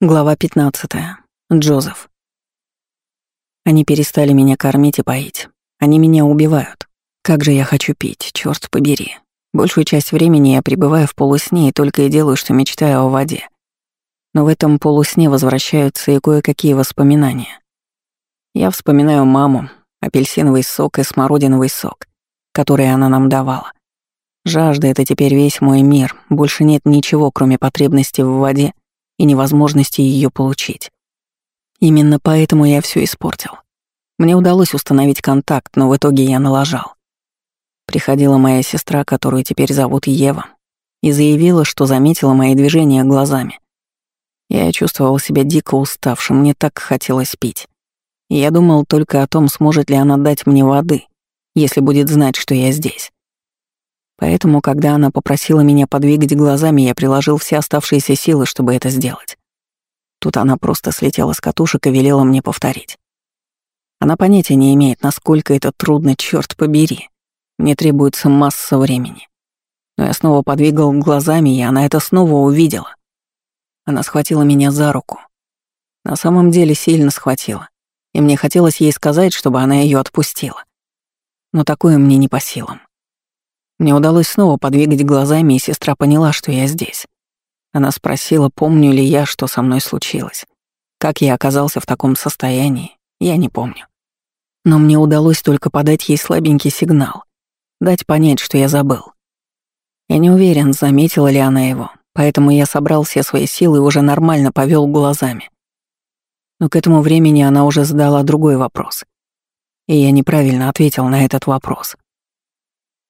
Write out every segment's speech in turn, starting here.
Глава 15. Джозеф. Они перестали меня кормить и поить. Они меня убивают. Как же я хочу пить, черт побери. Большую часть времени я пребываю в полусне и только и делаю, что мечтаю о воде. Но в этом полусне возвращаются и кое-какие воспоминания. Я вспоминаю маму, апельсиновый сок и смородиновый сок, который она нам давала. Жажда — это теперь весь мой мир, больше нет ничего, кроме потребности в воде — и невозможности ее получить. Именно поэтому я все испортил. Мне удалось установить контакт, но в итоге я налажал. Приходила моя сестра, которую теперь зовут Ева, и заявила, что заметила мои движения глазами. Я чувствовал себя дико уставшим, мне так хотелось пить. И я думал только о том, сможет ли она дать мне воды, если будет знать, что я здесь. Поэтому, когда она попросила меня подвигать глазами, я приложил все оставшиеся силы, чтобы это сделать. Тут она просто слетела с катушек и велела мне повторить. Она понятия не имеет, насколько это трудно, черт побери. Мне требуется масса времени. Но я снова подвигал глазами, и она это снова увидела. Она схватила меня за руку. На самом деле сильно схватила. И мне хотелось ей сказать, чтобы она ее отпустила. Но такое мне не по силам. Мне удалось снова подвигать глазами, и сестра поняла, что я здесь. Она спросила, помню ли я, что со мной случилось. Как я оказался в таком состоянии, я не помню. Но мне удалось только подать ей слабенький сигнал, дать понять, что я забыл. Я не уверен, заметила ли она его, поэтому я собрал все свои силы и уже нормально повел глазами. Но к этому времени она уже задала другой вопрос. И я неправильно ответил на этот вопрос.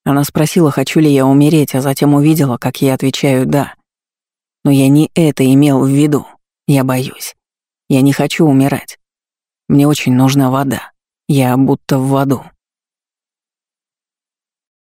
Она спросила, хочу ли я умереть, а затем увидела, как я отвечаю «да». Но я не это имел в виду. Я боюсь. Я не хочу умирать. Мне очень нужна вода. Я будто в воду.